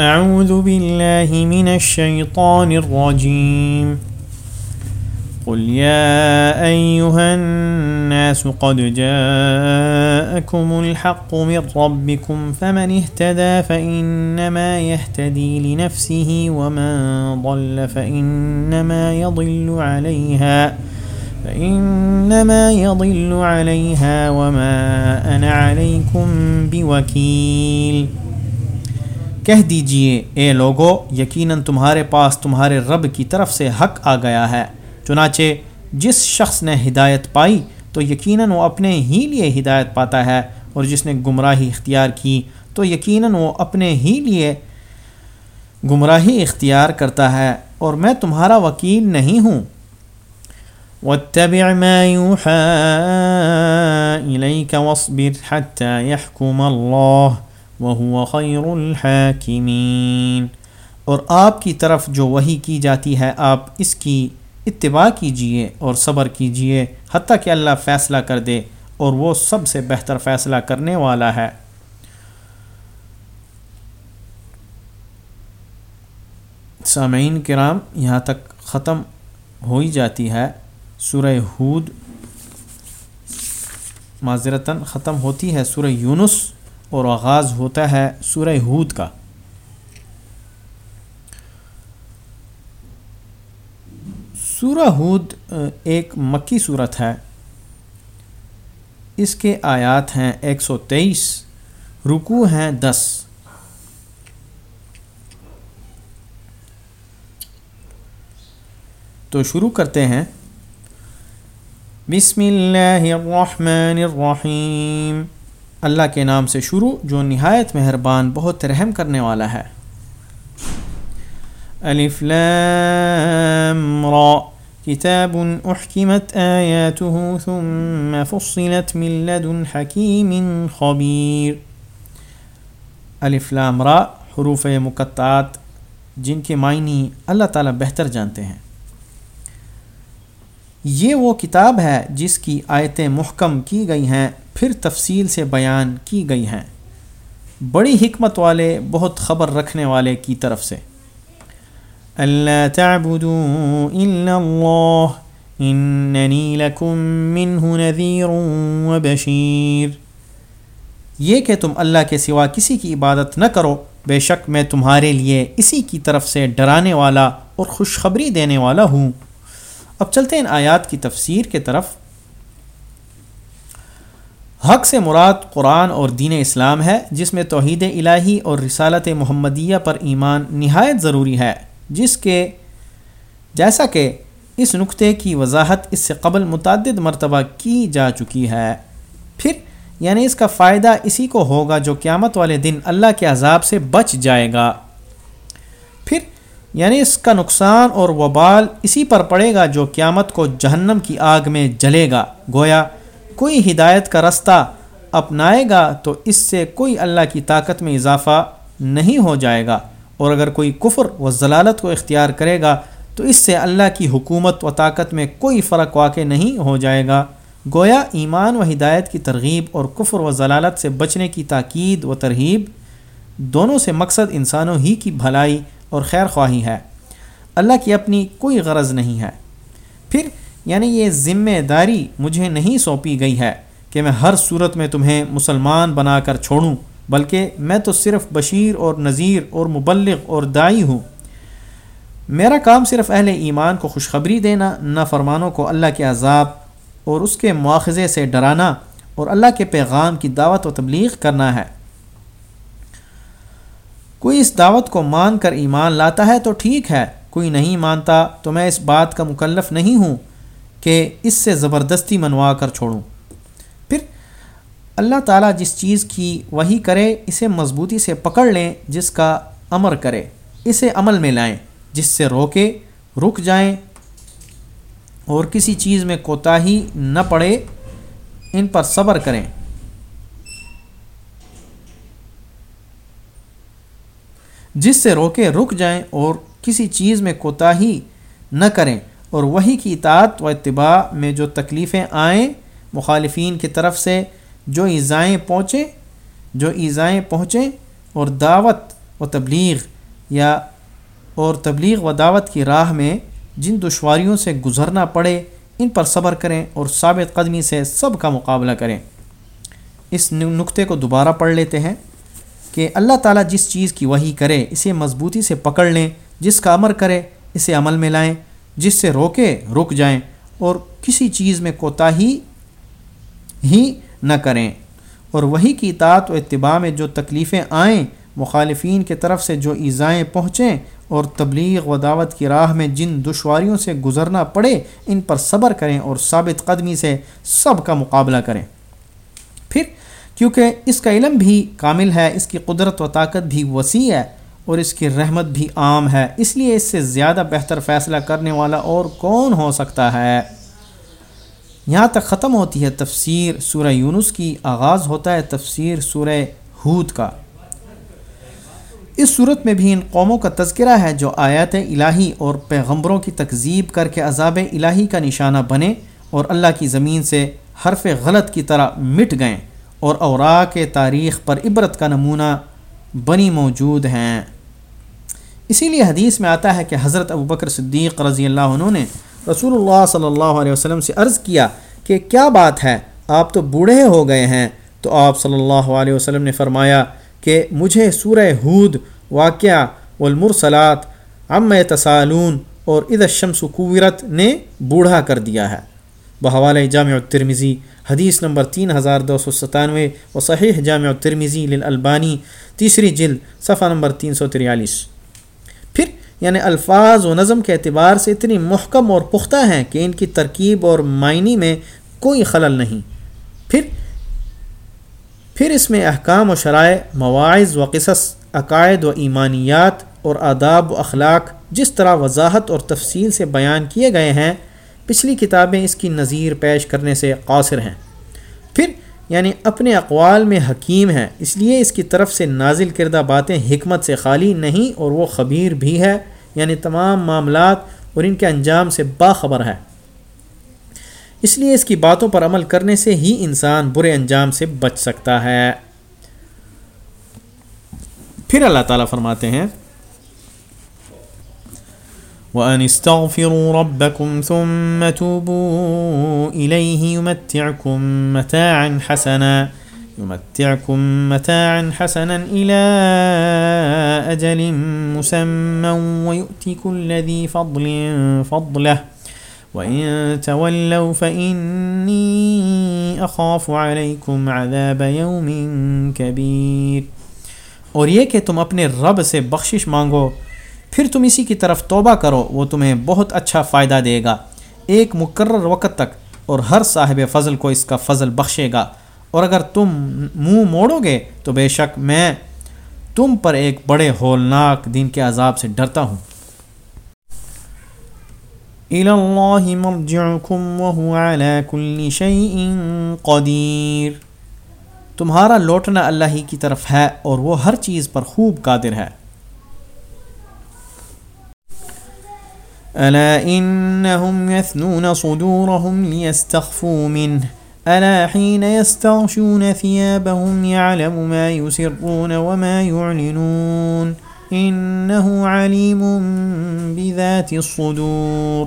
أعوذ بالله من الشيطان الرجيم. قل يا أيها الناس قد جاءكم الحق من ربكم فمن اهتدى فإنما يهتدي لنفسه ومن ضل فإنما يضل عليها فإنما يضل عليها وما أنا عليكم بوكيل. کہہ دیجیے، اے لوگو، یقیناً تمہارے پاس تمہارے رب کی طرف سے حق آ گیا ہے۔ چنانچہ، جس شخص نے ہدایت پائی تو یقیناً وہ اپنے ہی لیے ہدایت پاتا ہے، اور جس نے گمراہی اختیار کی تو یقیناً وہ اپنے ہی لیے گمراہی اختیار کرتا ہے، اور میں تمہارا وکیل نہیں ہوں۔ واتبع ما يوحى إليك واصبر حتى يحكم الله وهو خير الحاكمين۔ اور آپ کی طرف جو وہی کی جاتی ہے، آپ اس کی اتباع کیجیے اور صبر کیجیے، حتیٰ کہ اللہ فیصلہ کر دے اور وہ سب سے بہتر فیصلہ کرنے والا ہے۔ سامعین کرام، یہاں تک ختم ہو ہی جاتی ہے۔ سورہ ہود معذرتاً ختم ہوتی ہے۔ سورہ یونس اور آغاز ہوتا ہے سورہ ہود کا۔ سورہ ہود ایک مکی صورت ہے۔ اس کے آیات ہیں ایک سو تیئیس رکو ہیں دس۔ تو شروع کرتے ہیں۔ بسم اللہ الرحمن الرحیم۔ اللہ کے نام سے شروع جو نہایت مہربان، بہت رحم کرنے والا ہے۔ الف لام را۔ كتاب أحكمت آياته ثم فصلت من لدن حكيم خبير الف لام را، حروف مقطعات، جن کے معنی اللہ تعالیٰ بہتر جانتے ہیں۔ یہ وہ کتاب ہے جس کی آیتیں محکم کی گئی ہیں۔ پھر تفصیل سے بیان کی گئی ہیں۔ بڑی حکمت والے، بہت خبر رکھنے والے کی طرف سے۔ اللہ تعبدوا الا اللہ اننی لکم منہ نذیر و بشیر یہ کہ تم اللہ کے سوا کسی کی عبادت نہ کرو، بے شک میں تمہارے لیے اسی کی طرف سے ڈرانے والا اور خوشخبری دینے والا ہوں۔ اب چلتے ہیں آیات کی تفسیر کے طرف۔ حق سے مراد قرآن اور دین اسلام ہے، جس میں توحید الہی اور رسالت محمدیہ پر ایمان نہایت ضروری ہے، جس کے، جیسا کہ اس نقطے کی وضاحت اس سے قبل متعدد مرتبہ کی جا چکی ہے۔ پھر یعنی اس کا فائدہ اسی کو ہوگا جو قیامت والے دن اللہ کے عذاب سے بچ جائے گا۔ پھر یعنی اس کا نقصان اور وبال اسی پر پڑے گا جو قیامت کو جہنم کی آگ میں جلے گا۔ گویا کوئی ہدایت کا رستہ اپنائے گا تو اس سے کوئی اللہ کی طاقت میں اضافہ نہیں ہو جائے گا۔ اور اگر کوئی کفر و ضلالت کو اختیار کرے گا تو اس سے اللہ کی حکومت و طاقت میں کوئی فرق واقع نہیں ہو جائے گا۔ گویا ایمان و ہدایت کی ترغیب اور کفر و ضلالت سے بچنے کی تاکید و ترغیب دونوں سے مقصد انسانوں ہی کی بھلائی اور خیر خواہی ہے۔ اللہ کی اپنی کوئی غرض نہیں ہے۔ پھر یعنی یہ ذمہ داری مجھے نہیں سونپی گئی ہے کہ میں ہر صورت میں تمہیں مسلمان بنا کر چھوڑوں، بلکہ میں تو صرف بشیر اور نذیر اور مبلغ اور دائی ہوں۔ میرا کام صرف اہل ایمان کو خوشخبری دینا، نہ فرمانوں کو اللہ کے عذاب اور اس کے مواخذے سے ڈرانا اور اللہ کے پیغام کی دعوت و تبلیغ کرنا ہے۔ کوئی اس دعوت کو مان کر ایمان لاتا ہے تو ٹھیک ہے، کوئی نہیں مانتا تو میں اس بات کا مکلف نہیں ہوں۔ کہ اس سے زبردستی منوا کر چھوڑوں۔ پھر اللہ تعالیٰ جس چیز کی وہی کرے، اسے مضبوطی سے پکڑ لیں، جس کا امر کرے۔ اسے عمل میں لائیں، جس سے روکے، رک جائیں۔ اور کسی چیز میں کوتاہی نہ پڑے، ان پر صبر کریں۔ جس سے روکے، رک جائیں۔ اور کسی چیز میں کوتاہی نہ کریں۔ اور وہی کی اطاعت و اتباع میں جو تکلیفیں آئیں مخالفین کی طرف سے، جو ایزائیں پہنچیں، جو ایزائیں پہنچیں اور دعوت و تبلیغ یا اور تبلیغ و دعوت کی راہ میں جن دشواریوں سے گزرنا پڑے، ان پر صبر کریں اور ثابت قدمی سے سب کا مقابلہ کریں۔ اس نقطے کو دوبارہ پڑھ لیتے ہیں کہ اللہ تعالیٰ جس چیز کی وہی کرے، اسے مضبوطی سے پکڑ لیں، جس کا امر کرے، اسے عمل میں لائیں۔ جس سے روکے، رک جائیں اور کسی چیز میں کوتاہی ہی نہ کریں۔ اور وہی کی اطاعت و اتباع میں جو تکلیفیں آئیں، مخالفین کے طرف سے جو ایزائیں پہنچیں اور تبلیغ و دعوت کی راہ میں جن دشواریوں سے گزرنا پڑے، ان پر صبر کریں اور ثابت قدمی سے سب کا مقابلہ کریں۔ پھر، کیونکہ اس کا علم بھی کامل ہے، اس کی قدرت و طاقت بھی وسیع ہے اور اس کی رحمت بھی عام ہے۔ اس لیے اس سے زیادہ بہتر فیصلہ کرنے والا اور کون ہو سکتا ہے؟ یہاں تک ختم ہوتی ہے تفسیر سورہ یونس کی۔ آغاز ہوتا ہے تفسیر سورہ ہود کا۔ اس صورت میں بھی ان قوموں کا تذکرہ ہے جو آیات الہی اور پیغمبروں کی تکذیب کر کے عذاب الہی کا نشانہ بنے اور اللہ کی زمین سے حرف غلط کی طرح مٹ گئیں اور اوراق تاریخ پر عبرت کا نمونہ بنی موجود ہیں۔ اسی لیے حدیث میں آتا ہے کہ حضرت ابوبکر صدیق رضی اللہ عنہ نے رسول اللہ صلی اللہ علیہ وسلم سے عرض کیا کہ کیا بات ہے، آپ تو بوڑھے ہو گئے ہیں۔ تو آپ صلی اللہ علیہ وسلم نے فرمایا کہ مجھے سورہ ہود واقعہ والمرسلات عم تسالون اور عید الشمس قورت نے بوڑھا کر دیا ہے۔ بحوالِ جامع الترمزی حدیث نمبر تین ہزار دو سو ستانوے و صحیح جامع الترمزی للالبانی، تیسری جلد، صفحہ نمبر تین سو تریالیس۔ پھر یعنی الفاظ و نظم کے اعتبار سے اتنی محکم اور پختہ ہیں کہ ان کی ترکیب اور معنی میں کوئی خلل نہیں۔ پھر پھر اس میں احکام و شرائع، مواعظ و قصص، عقائد و ایمانیات اور آداب و اخلاق جس طرح وضاحت اور تفصیل سے بیان کیے گئے ہیں پچھلی کتابیں اس کی نظیر پیش کرنے سے قاصر ہیں۔ پھر یعنی اپنے اقوال میں حکیم ہیں، اس لیے اس کی طرف سے نازل کردہ باتیں حکمت سے خالی نہیں اور وہ خبیر بھی ہے یعنی تمام معاملات اور ان کے انجام سے باخبر ہے اس لیے اس کی باتوں پر عمل کرنے سے ہی انسان برے انجام سے بچ سکتا ہے۔ پھر اللہ تعالیٰ فرماتے ہیں وَأَنِ اسْتَغْفِرُوا رَبَّكُمْ ثُمَّ تُوبُوا إِلَيْهِ يُمَتِّعْكُمْ مَتَاعًا حَسَنًا يُمَتِّعْكُمْ مَتَاعًا حَسَنًا إِلَى أَجَلٍ مُسَمًّى وَيُؤْتِ كُلَّ ذِي فَضْلٍ فَضْلَهُ وَإِن تَوَلَّوْا فَإِنِّي أَخَافُ عَلَيْكُمْ عَذَابَ يَوْمٍ كَبِيرٍ اور یہ کہ تم اپنے رب سے بخشش مانگو پھر تم اسی کی طرف توبہ کرو، وہ تمہیں بہت اچھا فائدہ دے گا۔ ایک مقرر وقت تک، اور ہر صاحب فضل کو اس کا فضل بخشے گا۔ اور اگر تم منہ موڑو گے، تو بے شک میں تم پر ایک بڑے ہولناک دن کے عذاب سے ڈرتا ہوں۔ قدیر۔ تمہارا لوٹنا اللہ ہی کی طرف ہے، اور وہ ہر چیز پر خوب قادر ہے۔ ألا إنهم يثنون صدورهم ليستخفوا منه ألا حين يستغشون ثيابهم يعلم ما يسرون وما يعلنون إنه عليم بذات الصدور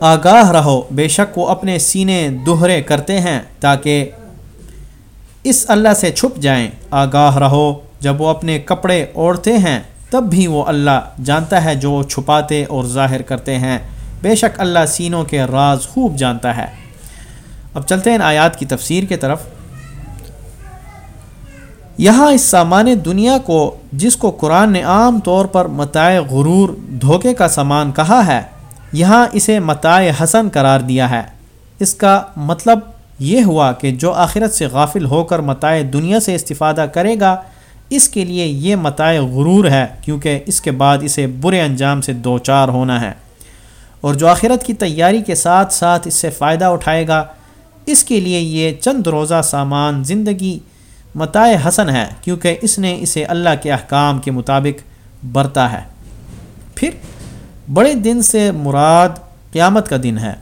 آگاہ رہو، بے شک وہ اپنے سینے دوہرے کرتے ہیں تاکہ اس اللہ سے چھپ جائیں۔ آگاہ رہو، جب وہ اپنے کپڑے اوڑھتے ہیں تب بھی وہ اللہ جانتا ہے جو چھپاتے اور ظاہر کرتے ہیں۔ بے شک اللہ سینوں کے راز خوب جانتا ہے۔ اب چلتے ہیں آیات کی تفسیر کے طرف۔ یہاں اس سامان دنیا کو، جس کو قرآن نے عام طور پر متائے غرور، دھوکے کا سامان کہا ہے، یہاں اسے متائے حسن قرار دیا ہے۔ اس کا مطلب یہ ہوا کہ جو آخرت سے غافل ہو کر متائے دنیا سے استفادہ کرے گا اس کے لیے یہ متائے غرور ہے کیونکہ اس کے بعد اسے برے انجام سے دو چار ہونا ہے۔ اور جو آخرت کی تیاری کے ساتھ ساتھ اس سے فائدہ اٹھائے گا، اس کے لیے یہ چند روزہ سامان زندگی متائے حسن ہے کیونکہ اس نے اسے اللہ کے احکام کے مطابق برتا ہے۔ پھر بڑے دن سے مراد قیامت کا دن ہے۔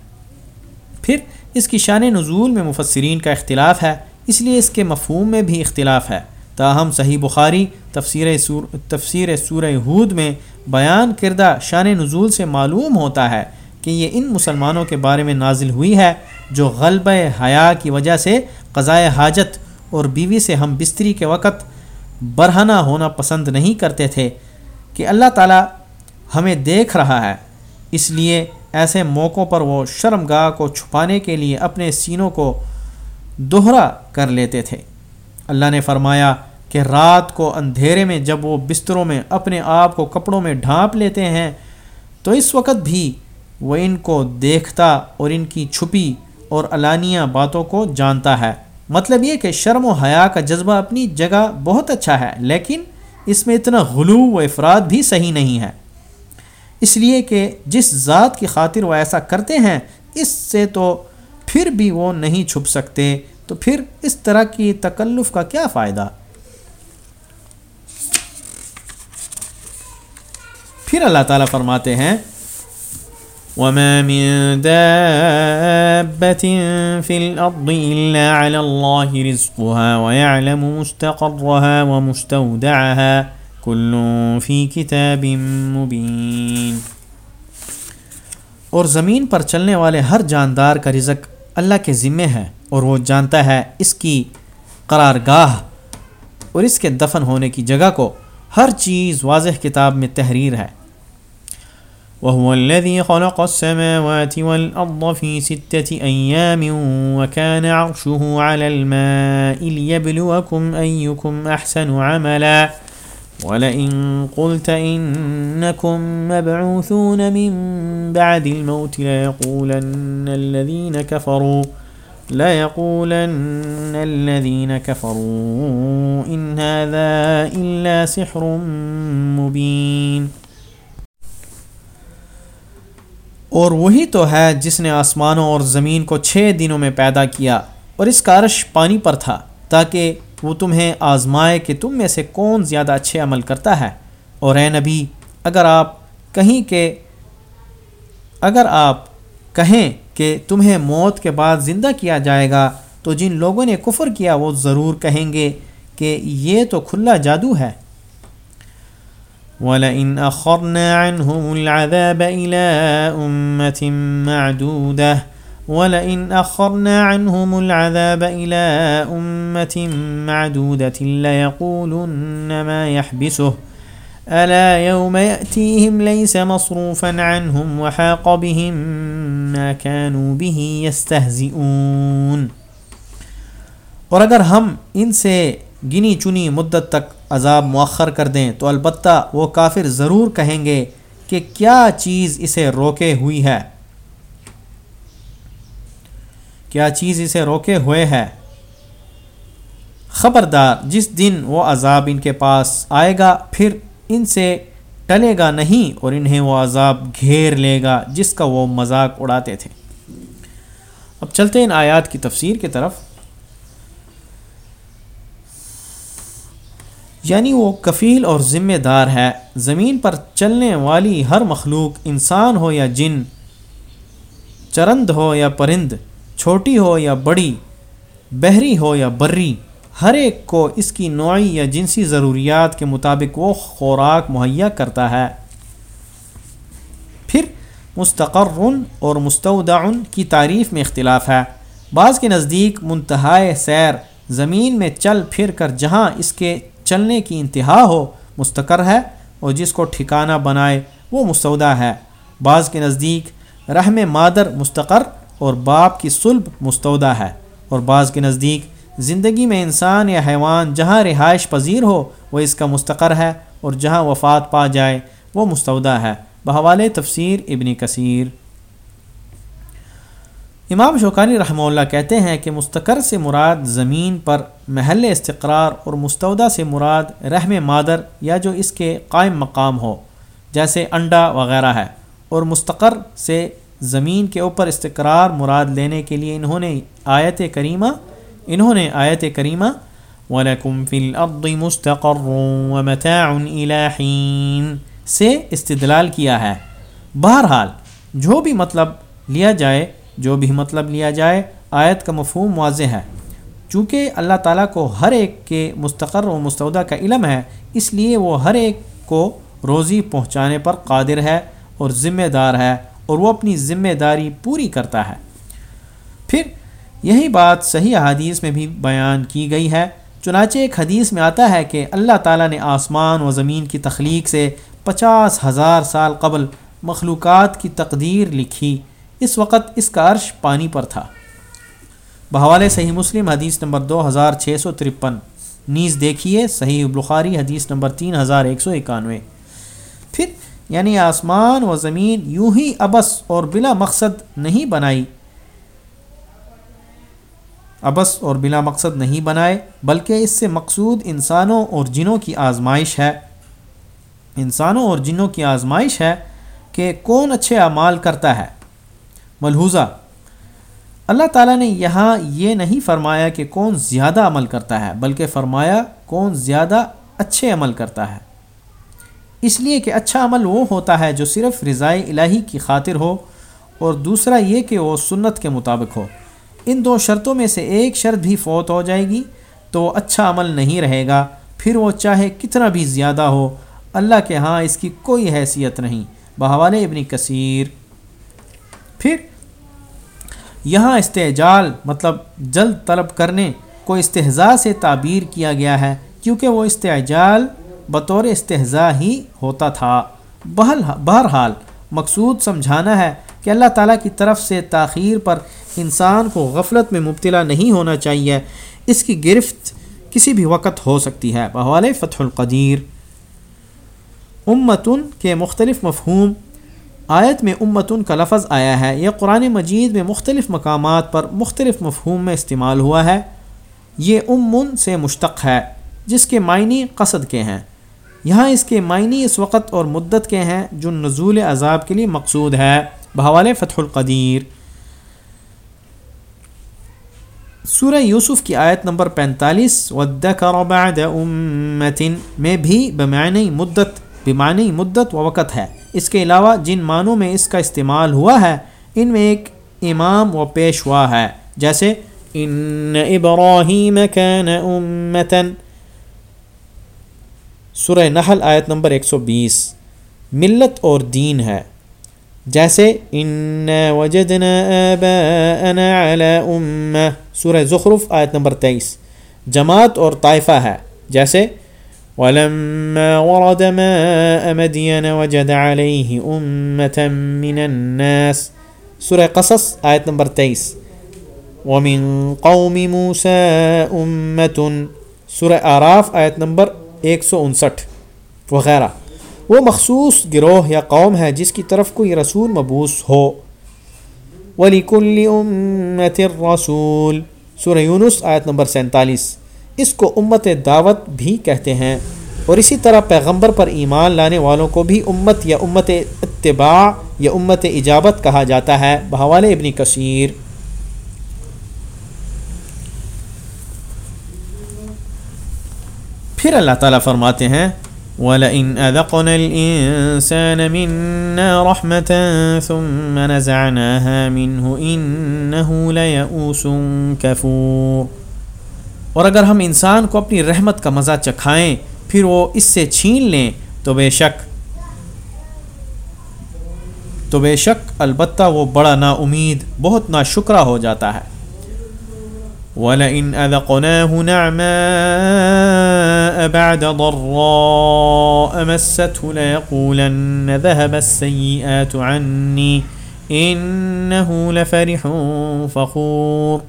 پھر اس کی شان نزول میں مفسرین کا اختلاف ہے، اس لیے اس کے مفہوم میں بھی اختلاف ہے۔ تاہم صحیح بخاری تفسیر سور، تفسیر سورہ ہود میں بیان کردہ شان نزول سے معلوم ہوتا ہے کہ یہ ان مسلمانوں کے بارے میں نازل ہوئی ہے جو غلب حیا کی وجہ سے قضائے حاجت اور بیوی سے ہم بستری کے وقت برہنہ ہونا پسند نہیں کرتے تھے کہ اللہ تعالیٰ ہمیں دیکھ رہا ہے۔ اس لیے ایسے موقعوں پر وہ شرم گاہ کو چھپانے کے لیے اپنے سینوں کو دوہرا کر لیتے تھے۔ اللہ نے فرمایا کہ رات کو اندھیرے میں جب وہ بستروں میں اپنے آپ کو کپڑوں میں ڈھانپ لیتے ہیں، تو اس وقت بھی وہ ان کو دیکھتا اور ان کی چھپی اور علانیہ باتوں کو جانتا ہے۔ مطلب یہ کہ شرم و حیا کا جذبہ اپنی جگہ بہت اچھا ہے، لیکن اس میں اتنا غلو و افراد بھی صحیح نہیں ہے۔ اس لیے کہ جس ذات کی خاطر وہ ایسا کرتے ہیں، اس سے تو پھر بھی وہ نہیں چھپ سکتے۔ تو پھر اس طرح کی تکلف کا کیا فائدہ؟ پھر اللہ تعالیٰ فرماتے ہیں، وما من دابة في الأرض إلا على الله رزقها ويعلم مستقرها ومستودعها كل في كتاب مبين۔ اور زمین پر چلنے والے ہر جاندار کا رزق اللہ کے ذمے ہے۔ اور وہ جانتا ہے اس کی قرار گاہ اور اس کے دفن ہونے کی جگہ کو ہر چیز واضح کتاب میں تحریر ہے۔ وهو الذي خلق السماوات والأرض في ستة أيام وكان عرشه على الماء ليبلوكم أيكم أحسن عملا ولئن قلت إنكم مبعوثون من بعد الموت ليقولن الذين كفروا ليقولن الذين كفروا إن هذا إلا سحر مبين۔ اور وہی تو ہے جس نے آسمانوں اور زمین کو چھ دنوں میں پیدا کیا اور اس کا عرش پانی پر تھا، تاکہ وہ تمہیں آزمائے کہ تم میں سے کون زیادہ اچھے عمل کرتا ہے۔ اور اے نبی، اگر آپ کہیں کہ، اگر آپ کہیں کہ تمہیں موت کے بعد زندہ کیا جائے گا، تو جن لوگوں نے کفر کیا وہ ضرور کہیں گے کہ یہ تو کھلا جادو ہے۔ ولئن أخرنا عنهم العذاب إلى أمة معدودة ولئن أخرنا عنهم العذاب إلى أمة معدودة ليقولن ما يحبسه۔ ألا يوم يأتيهم ليس مصروفا عنهم وحاق بهم ما كانوا به يستهزئون۔ اور اگر ہم ان سے گنی چنی مدت تک عذاب مؤخر کر دیں تو البتہ وہ کافر ضرور کہیں گے کہ کیا چیز اسے روکے ہوئی ہے۔ کیا چیز اسے روکے ہوئے ہے۔ خبردار، جس دن وہ عذاب ان کے پاس آئے گا، پھر ان سے ٹلے گا نہیں اور انہیں وہ عذاب گھیر لے گا جس کا وہ مذاق اڑاتے تھے۔ اب چلتے ان آیات کی تفسیر کی طرف۔ یعنی وہ کفیل اور ذمہ دار ہے۔ زمین پر چلنے والی ہر مخلوق انسان ہو یا جن، چرند ہو یا پرند، چھوٹی ہو یا بڑی بحری ہو یا بری۔ ہر ایک کو اس کی نوعی یا جنسی ضروریات کے مطابق وہ خوراک مہیا کرتا ہے۔ پھر مستقر اور مستودع کی تعریف میں اختلاف ہے۔ بعض کے نزدیک منتہائے سیر، زمین میں چل پھر کر جہاں اس کے چلنے کی انتہا ہو، مستقر ہے اور جس کو ٹھکانہ بنائے وہ مستودہ ہے۔ بعض کے نزدیک رحم مادر مستقر اور باپ کی سلب مستودہ ہے اور بعض کے نزدیک زندگی میں انسان یا حیوان جہاں رہائش پذیر ہو، وہ اس کا مستقر ہے اور جہاں وفات پا جائے، وہ مستودہ ہے۔ بحوال تفسیر ابن کثیر۔ امام شوکانی رحمہ اللہ کہتے ہیں کہ مستقر سے مراد زمین پر محل استقرار اور مستودہ سے مراد رحم مادر یا جو اس کے قائم مقام ہو، جیسے انڈا وغیرہ ہے۔ اور مستقر سے زمین کے اوپر استقرار مراد لینے کے لیے انہوں نے آیت کریمہ انہوں نے آیت کریمہ، وَلَكُمْ فِي الْأَرْضِ مُسْتَقَرٌ وَمَتَاعٌ إِلَى حِينَ سے استدلال کیا ہے۔ بہرحال، جو بھی مطلب لیا جائے، جو بھی مطلب لیا جائے، آیت کا مفہوم واضح ہے۔ چونکہ اللہ تعالیٰ کو ہر ایک کے مستقر و مستودہ کا علم ہے، اس لیے وہ ہر ایک کو روزی پہنچانے پر قادر ہے اور ذمہ دار ہے اور وہ اپنی ذمہ داری پوری کرتا ہے۔ پھر یہی بات صحیح حدیث میں بھی بیان کی گئی ہے۔ چنانچہ ایک حدیث میں آتا ہے کہ اللہ تعالیٰ نے آسمان و زمین کی تخلیق سے پچاس ہزار سال قبل مخلوقات کی تقدیر لکھی۔ اس وقت اس کا عرش پانی پر تھا۔ بحوالے صحیح مسلم حدیث نمبر دو ہزار چھ سو ترپن۔ نیز دیکھیے صحیح بخاری حدیث نمبر تین ہزار ایک سو اکانوے۔ پھر یعنی آسمان و زمین یوں ہی ابس اور بلا مقصد نہیں بنائی۔ ابس اور بلا مقصد نہیں بنائے، بلکہ اس سے مقصود انسانوں اور جنوں کی آزمائش ہے۔ انسانوں اور جنوں کی آزمائش ہے کہ کون اچھے اعمال کرتا ہے۔ ملحوظہ، اللہ تعالیٰ نے یہاں یہ نہیں فرمایا کہ کون زیادہ عمل کرتا ہے، بلکہ فرمایا کون زیادہ اچھے عمل کرتا ہے۔ اس لیے کہ اچھا عمل وہ ہوتا ہے جو صرف رضائے الہی کی خاطر ہو اور دوسرا یہ کہ وہ سنت کے مطابق ہو۔ ان دو شرطوں میں سے ایک شرط بھی فوت ہو جائے گی تو اچھا عمل نہیں رہے گا، پھر وہ چاہے کتنا بھی زیادہ ہو، اللہ کے ہاں اس کی کوئی حیثیت نہیں۔ بحوالے ابن کثیر۔ پھر، یہاں استحجال مطلب جلد طلب کرنے کو استحضاء سے تعبیر کیا گیا ہے، کیونکہ وہ استحجال بطور استحضاء ہی ہوتا تھا۔ بہل بہرحال، مقصود سمجھانا ہے کہ اللہ تعالیٰ کی طرف سے تاخیر پر انسان کو غفلت میں مبتلا نہیں ہونا چاہیے۔ اس کی گرفت کسی بھی وقت ہو سکتی ہے۔ بحوالِ فتح القدیر۔ امتن کے مختلف مفہوم۔ آیت میں امتن کا لفظ آیا ہے۔ یہ قرآن مجید میں مختلف مقامات پر مختلف مفہوم میں استعمال ہوا ہے۔ یہ امن سے مشتق ہے۔ جس کے معنی قصد کے ہیں۔ یہاں اس کے معنی اس وقت اور مدت کے ہیں جو نزول عذاب کے لیے مقصود ہے۔ بحوال فتح القدیر۔ سورہ یوسف کی آیت نمبر پینتالیس بعد امتن میں بھی بمعنی مدت بمعنی مدت و وقت ہے۔ اس کے علاوہ جن معنوں میں اس کا استعمال ہوا ہے، ان میں ایک امام و پیشوا ہے۔ جیسے ان ابراہیم کان امتن سورہ نحل آیت نمبر 120 ملت اور دین ہے۔ جیسے ان وجدنا آباءنا على امہ سورہ زخرف آیت نمبر 23 جماعت اور طائفہ ہے۔ جیسے ولما ورد ماء مدين وجد عليه أمة من الناس سورة قصص آية نمبر 23 ومن قوم موسى أمة سورة آراف آیت نمبر 159 وغیرہ۔ وہ مخصوص گروہ یا قوم ہے جس کی طرف کوئی رسول مبوس ہو۔ وَلِكُلِّ أُمَّةٍ الرَّسُولِ سورہ یونس آیت نمبر سینتالیس۔ اس کو امت دعوت بھی کہتے ہیں۔ اور اسی طرح پیغمبر پر ایمان لانے والوں کو بھی امت یا امت اتباع یا امت اجابت کہا جاتا ہے۔ بحوال ابن کثیر۔ پھر اللہ تعالیٰ فرماتے ہیں وَلَئِنْ أَذَقْنَا الْإِنسَانَ مِنَّا رَحْمَةً ثُمَّ نَزَعْنَاهَا مِنْهُ إِنَّهُ لَيَئُوسٌ كَفُورٌ۔ اور اگر ہم انسان کو اپنی رحمت کا مزہ چکھائیں، پھر وہ اس سے چھین لیں تو بے شک، تو بے شک البتہ وہ بڑا نا امید، بہت نا شکرہ ہو جاتا ہے۔ وَلَئِنْ أَذَقْنَاهُ نَعْمَاءَ بَعْدَ ضَرَّاءَ مَسَّتْهُ لَيَقُولَنَّ ذَهَبَ السَّيِّئَاتُ عَنِّي إِنَّهُ لَفَرِحٌ فَخُورٌ۔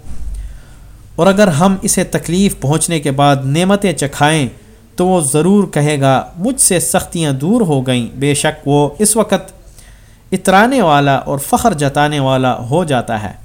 اور اگر ہم اسے تکلیف پہنچنے کے بعد نعمتیں چکھائیں تو وہ ضرور کہے گا، مجھ سے سختیاں دور ہو گئیں۔ بے شک وہ اس وقت اترانے والا اور فخر جتانے والا ہو جاتا ہے۔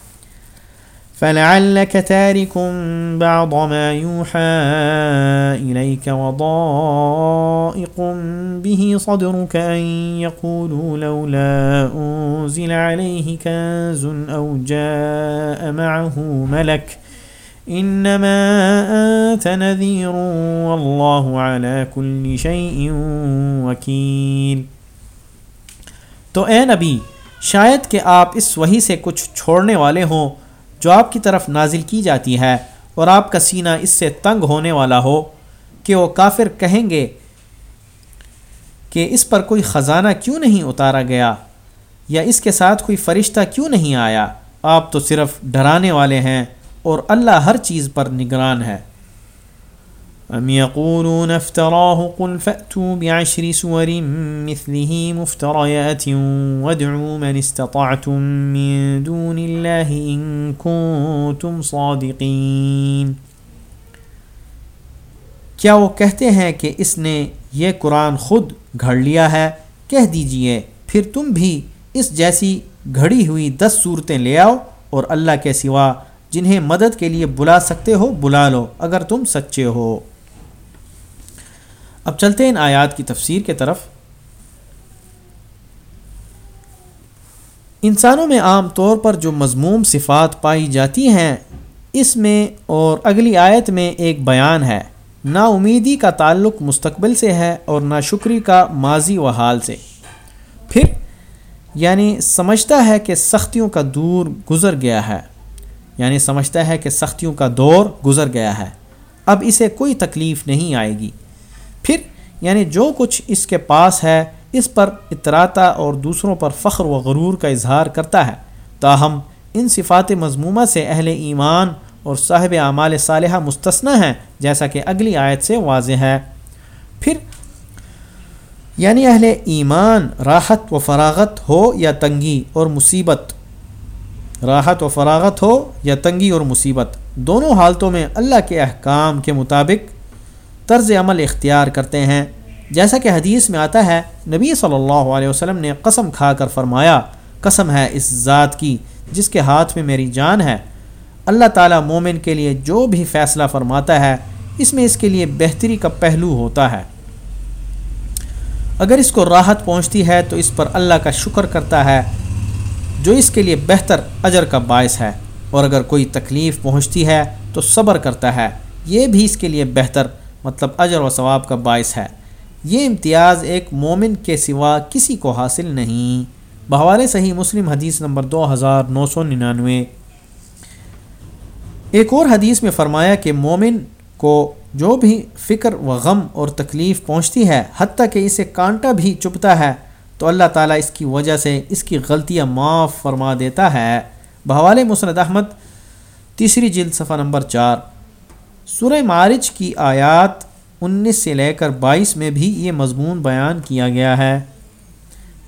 فلعلك تارك بعض ما يوحى إليك وضائق به صدرك أن يقولوا لولا أنزل عليه كنز أو جاء معه ملك إنما أنت نذير والله على كل شيء وكيل۔ تو اے نبی، شاید کہ آپ اس وحی سے کچھ چھوڑنے والے ہوں جو آپ کی طرف نازل کی جاتی ہے اور آپ کا سینہ اس سے تنگ ہونے والا ہو کہ وہ کافر کہیں گے کہ اس پر کوئی خزانہ کیوں نہیں اتارا گیا یا اس کے ساتھ کوئی فرشتہ کیوں نہیں آیا؟ آپ تو صرف ڈرانے والے ہیں اور اللہ ہر چیز پر نگران ہے۔ ام يقولون افتراه قل فأتوا بعشر سور مثله مفتريات وادعوا من استطعتم من دون الله إن كنتم صادقين۔ کیا وہ کہتے ہیں کہ اس نے یہ قرآن خود گھڑ لیا ہے؟ کہہ دیجیے، پھر تم بھی اس جیسی گھڑی ہوئی دس صورتیں لے آؤ اور اللہ کے سوا جنہیں مدد کے لیے بلا سکتے ہو بلا لو، اگر تم سچے ہو۔ اب چلتے ہیں ان آیات کی تفسیر کے طرف۔ انسانوں میں عام طور پر جو مضموم صفات پائی جاتی ہیں، اس میں اور اگلی آیت میں ایک بیان ہے۔ نا امیدی کا تعلق مستقبل سے ہے اور نا شکری کا ماضی و حال سے۔ پھر یعنی سمجھتا ہے کہ سختیوں کا دور گزر گیا ہے۔ یعنی سمجھتا ہے کہ سختیوں کا دور گزر گیا ہے۔ اب اسے کوئی تکلیف نہیں آئے گی۔ یعنی جو کچھ اس کے پاس ہے، اس پر اطراتا اور دوسروں پر فخر و غرور کا اظہار کرتا ہے۔ تاہم، ان صفات مضمومہ سے اہل ایمان اور صاحب اعمال صالحہ مستثنہ ہیں، جیسا کہ اگلی آیت سے واضح ہے۔ پھر یعنی اہل ایمان، راحت و فراغت ہو یا تنگی اور مصیبت؟ راحت و فراغت ہو یا تنگی اور مصیبت؟ دونوں حالتوں میں اللہ کے احکام کے مطابق طرز عمل اختیار کرتے ہیں۔ جیسا کہ حدیث میں آتا ہے، نبی صلی اللہ علیہ وسلم نے قسم کھا کر فرمایا، قسم ہے اس ذات کی جس کے ہاتھ میں میری جان ہے۔ اللہ تعالیٰ مومن کے لیے جو بھی فیصلہ فرماتا ہے، اس میں اس کے لیے بہتری کا پہلو ہوتا ہے۔ اگر اس کو راحت پہنچتی ہے، تو اس پر اللہ کا شکر کرتا ہے، جو اس کے لیے بہتر اجر کا باعث ہے۔ اور اگر کوئی تکلیف پہنچتی ہے، تو صبر کرتا ہے۔ یہ بھی اس کے لیے بہتر مطلب اجر و ثواب کا باعث ہے۔ یہ امتیاز ایک مومن کے سوا کسی کو حاصل نہیں۔ بحوالے صحیح مسلم حدیث نمبر دو ہزار نو سو ننانوے۔ ایک اور حدیث میں فرمایا کہ مومن کو جو بھی فکر و غم اور تکلیف پہنچتی ہے، حتیٰ کہ اسے کانٹا بھی چپتا ہے، تو اللہ تعالیٰ اس کی وجہ سے اس کی غلطیاں معاف فرما دیتا ہے۔ بحوالے مسند احمد، تیسری جلد صفحہ نمبر چار۔ سورہ معارج کی آیات انیس سے لے کر بائیس میں بھی یہ مضمون بیان کیا گیا ہے۔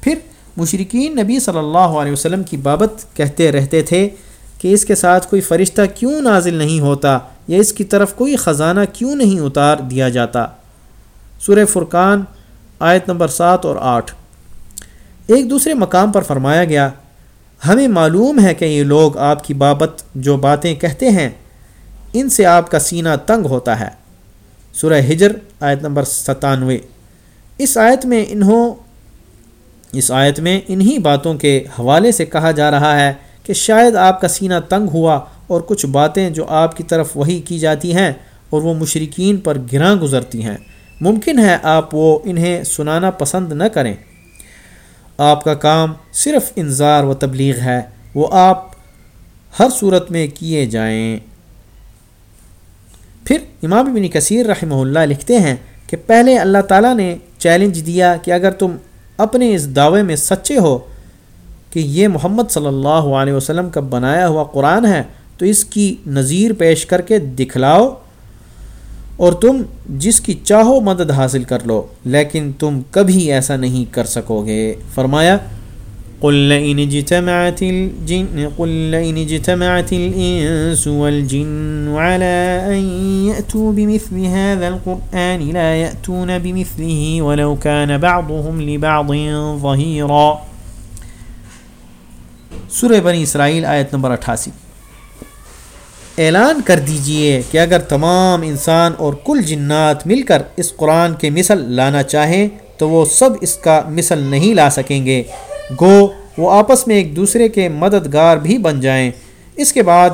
پھر مشرقین نبی صلی اللہ علیہ وسلم کی بابت کہتے رہتے تھے کہ اس کے ساتھ کوئی فرشتہ کیوں نازل نہیں ہوتا یا اس کی طرف کوئی خزانہ کیوں نہیں اتار دیا جاتا۔ سورہ فرقان آیت نمبر سات اور آٹھ۔ ایک دوسرے مقام پر فرمایا گیا، ہمیں معلوم ہے کہ یہ لوگ آپ کی بابت جو باتیں کہتے ہیں ان سے آپ کا سینہ تنگ ہوتا ہے۔ سورہ ہجر، آیت نمبر ستانوے۔ اس آیت میں انہوں، اس آیت میں انہی باتوں کے حوالے سے کہا جا رہا ہے کہ شاید آپ کا سینہ تنگ ہوا اور کچھ باتیں جو آپ کی طرف وہی کی جاتی ہیں اور وہ مشرقین پر گراں گزرتی ہیں۔ ممکن ہے آپ وہ انہیں سنانا پسند نہ کریں۔ آپ کا کام صرف انظار و تبلیغ ہے۔ وہ آپ ہر صورت میں کیے جائیں۔ پھر امام ابن کثیر رحمہ اللہ لکھتے ہیں کہ پہلے اللہ تعالیٰ نے چیلنج دیا کہ اگر تم اپنے اس دعوے میں سچے ہو کہ یہ محمد صلی اللہ علیہ وسلم کا بنایا ہوا قرآن ہے، تو اس کی نظیر پیش کر کے دکھلاؤ اور تم جس کی چاہو مدد حاصل کر لو، لیکن تم کبھی ایسا نہیں کر سکو گے۔ فرمایا قل لئن اجتمعت الجن قل لئن اجتمعت الإنس والجن على أن يأتوا بمثل هذا القرآن لا يأتون بمثله ولو كان بعضهم لبعض ظهيرا۔ سورہ بنی اسرائیل آیت نمبر اٹھاسی۔ اعلان کر دیجیے کہ اگر تمام انسان اور کل جنات مل کر اس قرآن کے مثل لانا چاہیں تو وہ سب اس کا مثل نہیں لا سکیں گے۔ گو، وہ آپس میں ایک دوسرے کے مددگار بھی بن جائیں۔ اس کے بعد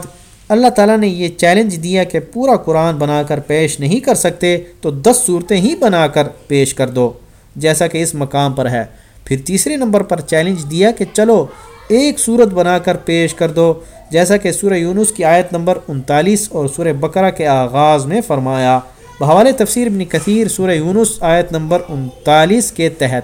اللہ تعالیٰ نے یہ چیلنج دیا کہ پورا قرآن بنا کر پیش نہیں کر سکتے، تو دس صورتیں ہی بنا کر پیش کر دو، جیسا کہ اس مقام پر ہے۔ پھر تیسرے نمبر پر چیلنج دیا کہ چلو، ایک صورت بنا کر پیش کر دو، جیسا کہ سورہ یونس کی آیت نمبر انتالیس اور سورہ بقرہ کے آغاز میں فرمایا۔ بحوال تفسیر ابن کثیر، سورہ یونس آیت نمبر انتالیس کے تحت۔